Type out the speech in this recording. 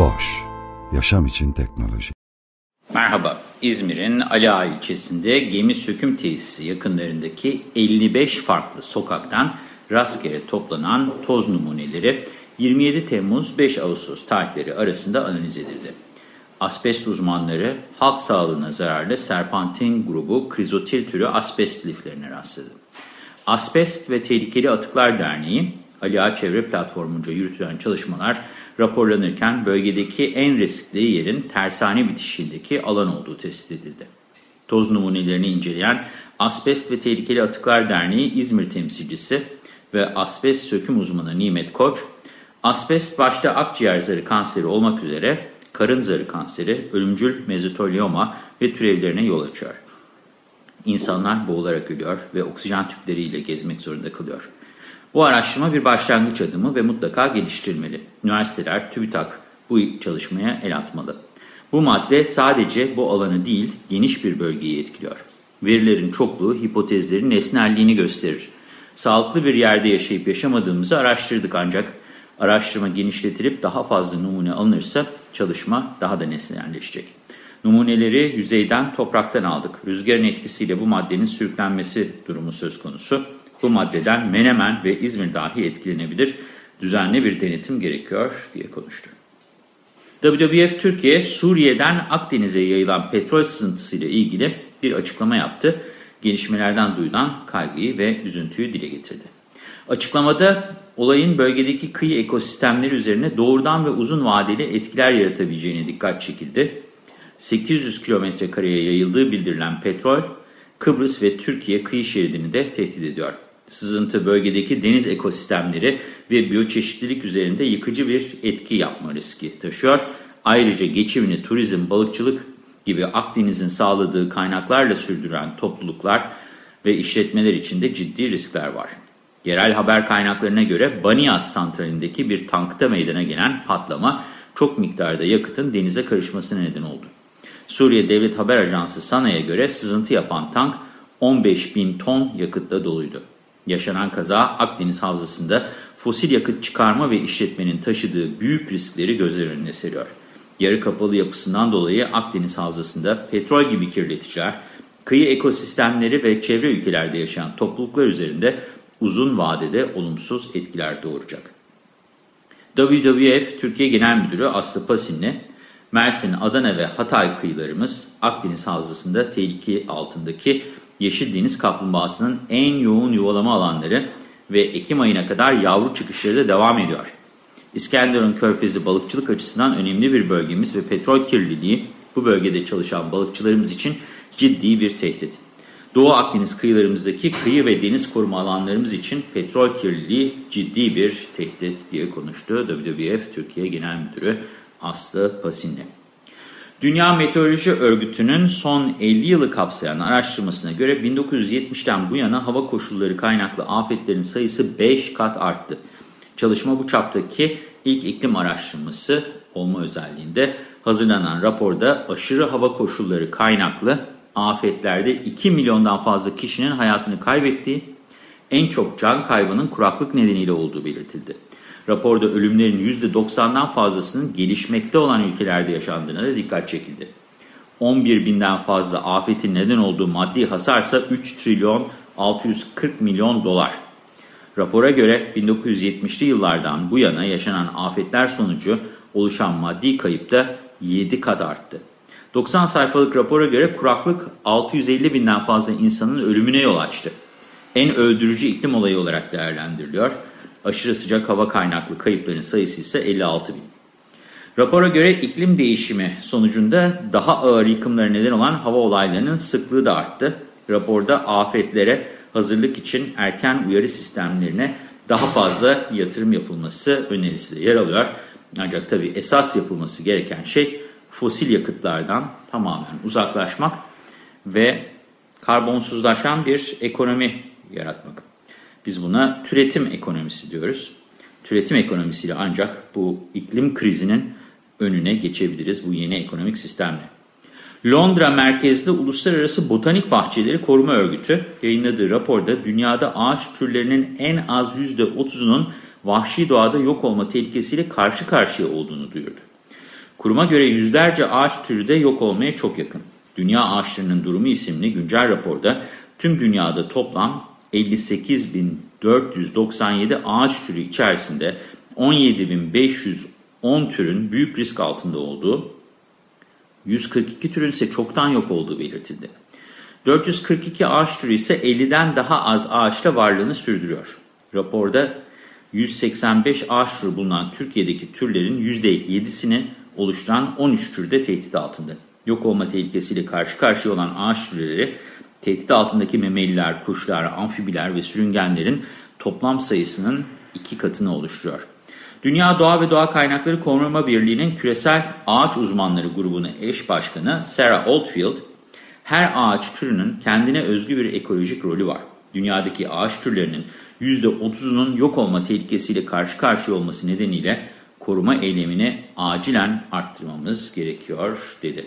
Boş, yaşam için teknoloji. Merhaba, İzmir'in Ali Ağa ilçesinde gemi söküm tesisi yakınlarındaki 55 farklı sokaktan rastgele toplanan toz numuneleri 27 Temmuz 5 Ağustos tarihleri arasında analiz edildi. Asbest uzmanları halk sağlığına zararlı serpantin grubu krizotil türü asbest liflerine rastladı. Asbest ve Tehlikeli Atıklar Derneği, Ali Ağa Çevre Platformu'nca yürütülen çalışmalar raporlanırken bölgedeki en riskli yerin tersane bitişindeki alan olduğu tespit edildi. Toz numunelerini inceleyen Asbest ve Tehlikeli Atıklar Derneği İzmir temsilcisi ve asbest söküm uzmanı Nimet Koç, asbest başta akciğer zarı kanseri olmak üzere karın zarı kanseri, ölümcül mezotelioma ve türevlerine yol açıyor. İnsanlar boğularak ölüyor ve oksijen tüpleriyle gezmek zorunda kalıyor. Bu araştırma bir başlangıç adımı ve mutlaka geliştirilmeli. Üniversiteler, TÜBİTAK bu çalışmaya el atmalı. Bu madde sadece bu alanı değil, geniş bir bölgeyi etkiliyor. Verilerin çokluğu hipotezlerin nesnelliğini gösterir. Sağlıklı bir yerde yaşayıp yaşamadığımızı araştırdık ancak araştırma genişletilip daha fazla numune alınırsa çalışma daha da nesnelleşecek. Numuneleri yüzeyden, topraktan aldık. Rüzgarın etkisiyle bu maddenin sürüklenmesi durumu söz konusu. Bu maddeden Menemen ve İzmir dahi etkilenebilir. Düzenli bir denetim gerekiyor diye konuştu. WWF Türkiye, Suriye'den Akdeniz'e yayılan petrol sızıntısıyla ilgili bir açıklama yaptı. Gelişmelerden duyulan kaygıyı ve üzüntüyü dile getirdi. Açıklamada olayın bölgedeki kıyı ekosistemleri üzerine doğrudan ve uzun vadeli etkiler yaratabileceğine dikkat çekildi. 800 kilometre kareye yayıldığı bildirilen petrol, Kıbrıs ve Türkiye kıyı şeridini de tehdit ediyor. Sızıntı bölgedeki deniz ekosistemleri ve biyoçeşitlilik üzerinde yıkıcı bir etki yapma riski taşıyor. Ayrıca geçimini turizm, balıkçılık gibi Akdeniz'in sağladığı kaynaklarla sürdüren topluluklar ve işletmeler için de ciddi riskler var. Yerel haber kaynaklarına göre Banias santralindeki bir tankta meydana gelen patlama çok miktarda yakıtın denize karışmasına neden oldu. Suriye Devlet Haber Ajansı SANA'ya göre sızıntı yapan tank 15 bin ton yakıtla doluydu. Yaşanan kaza Akdeniz Havzası'nda fosil yakıt çıkarma ve işletmenin taşıdığı büyük riskleri gözler önüne seriyor. Yarı kapalı yapısından dolayı Akdeniz Havzası'nda petrol gibi kirleticiler, kıyı ekosistemleri ve çevre ülkelerde yaşayan topluluklar üzerinde uzun vadede olumsuz etkiler doğuracak. WWF Türkiye Genel Müdürü Aslı Pasinli, Mersin, Adana ve Hatay kıyılarımız Akdeniz Havzası'nda tehlike altındaki yeşil deniz kaplumbağasının en yoğun yuvalama alanları ve Ekim ayına kadar yavru çıkışları da devam ediyor. İskenderun Körfezi balıkçılık açısından önemli bir bölgemiz ve petrol kirliliği bu bölgede çalışan balıkçılarımız için ciddi bir tehdit. Doğu Akdeniz kıyılarımızdaki kıyı ve deniz koruma alanlarımız için petrol kirliliği ciddi bir tehdit diye konuştu WWF Türkiye Genel Müdürü Aslı Pasinli. Dünya Meteoroloji Örgütü'nün son 50 yılı kapsayan araştırmasına göre 1970'ten bu yana hava koşulları kaynaklı afetlerin sayısı 5 kat arttı. Çalışma bu çaptaki ilk iklim araştırması olma özelliğinde hazırlanan raporda aşırı hava koşulları kaynaklı afetlerde 2 milyondan fazla kişinin hayatını kaybettiği, en çok can kaybının kuraklık nedeniyle olduğu belirtildi. Raporda ölümlerin %90'dan fazlasının gelişmekte olan ülkelerde yaşandığına da dikkat çekildi. 11 binden fazla afetin neden olduğu maddi hasarsa 3 trilyon 640 milyon dolar. Rapora göre 1970'li yıllardan bu yana yaşanan afetler sonucu oluşan maddi kayıp da 7 kat arttı. 90 sayfalık rapora göre kuraklık 650 binden fazla insanın ölümüne yol açtı. En öldürücü iklim olayı olarak değerlendiriliyor. Aşırı sıcak hava kaynaklı kayıpların sayısı ise 56 bin. Rapora göre iklim değişimi sonucunda daha ağır yıkımlara neden olan hava olaylarının sıklığı da arttı. Raporda afetlere hazırlık için erken uyarı sistemlerine daha fazla yatırım yapılması önerisi de yer alıyor. Ancak tabii esas yapılması gereken şey fosil yakıtlardan tamamen uzaklaşmak ve karbonsuzlaşan bir ekonomi yaratmak. Biz buna türetim ekonomisi diyoruz. Türetim ekonomisiyle ancak bu iklim krizinin önüne geçebiliriz bu yeni ekonomik sistemle. Londra merkezli Uluslararası Botanik Bahçeleri Koruma Örgütü yayınladığı raporda dünyada ağaç türlerinin en az %30'unun vahşi doğada yok olma tehlikesiyle karşı karşıya olduğunu duyurdu. Kuruma göre yüzlerce ağaç türü de yok olmaya çok yakın. Dünya Ağaçlarının Durumu isimli güncel raporda tüm dünyada toplam 58.497 ağaç türü içerisinde 17.510 türün büyük risk altında olduğu, 142 türün ise çoktan yok olduğu belirtildi. 442 ağaç türü ise 50'den daha az ağaçla varlığını sürdürüyor. Raporda 185 ağaç türü bulunan Türkiye'deki türlerin %7'sini oluşturan 13 türde tehdit altında. Yok olma tehlikesiyle karşı karşıya olan ağaç türleri tehdit altındaki memeliler, kuşlar, amfibiler ve sürüngenlerin toplam sayısının iki katını oluşturuyor. Dünya Doğa ve Doğa Kaynakları Koruma Birliği'nin küresel ağaç uzmanları grubunun eş başkanı Sarah Oldfield, her ağaç türünün kendine özgü bir ekolojik rolü var. Dünyadaki ağaç türlerinin %30'unun yok olma tehlikesiyle karşı karşıya olması nedeniyle koruma eylemini acilen arttırmamız gerekiyor dedi.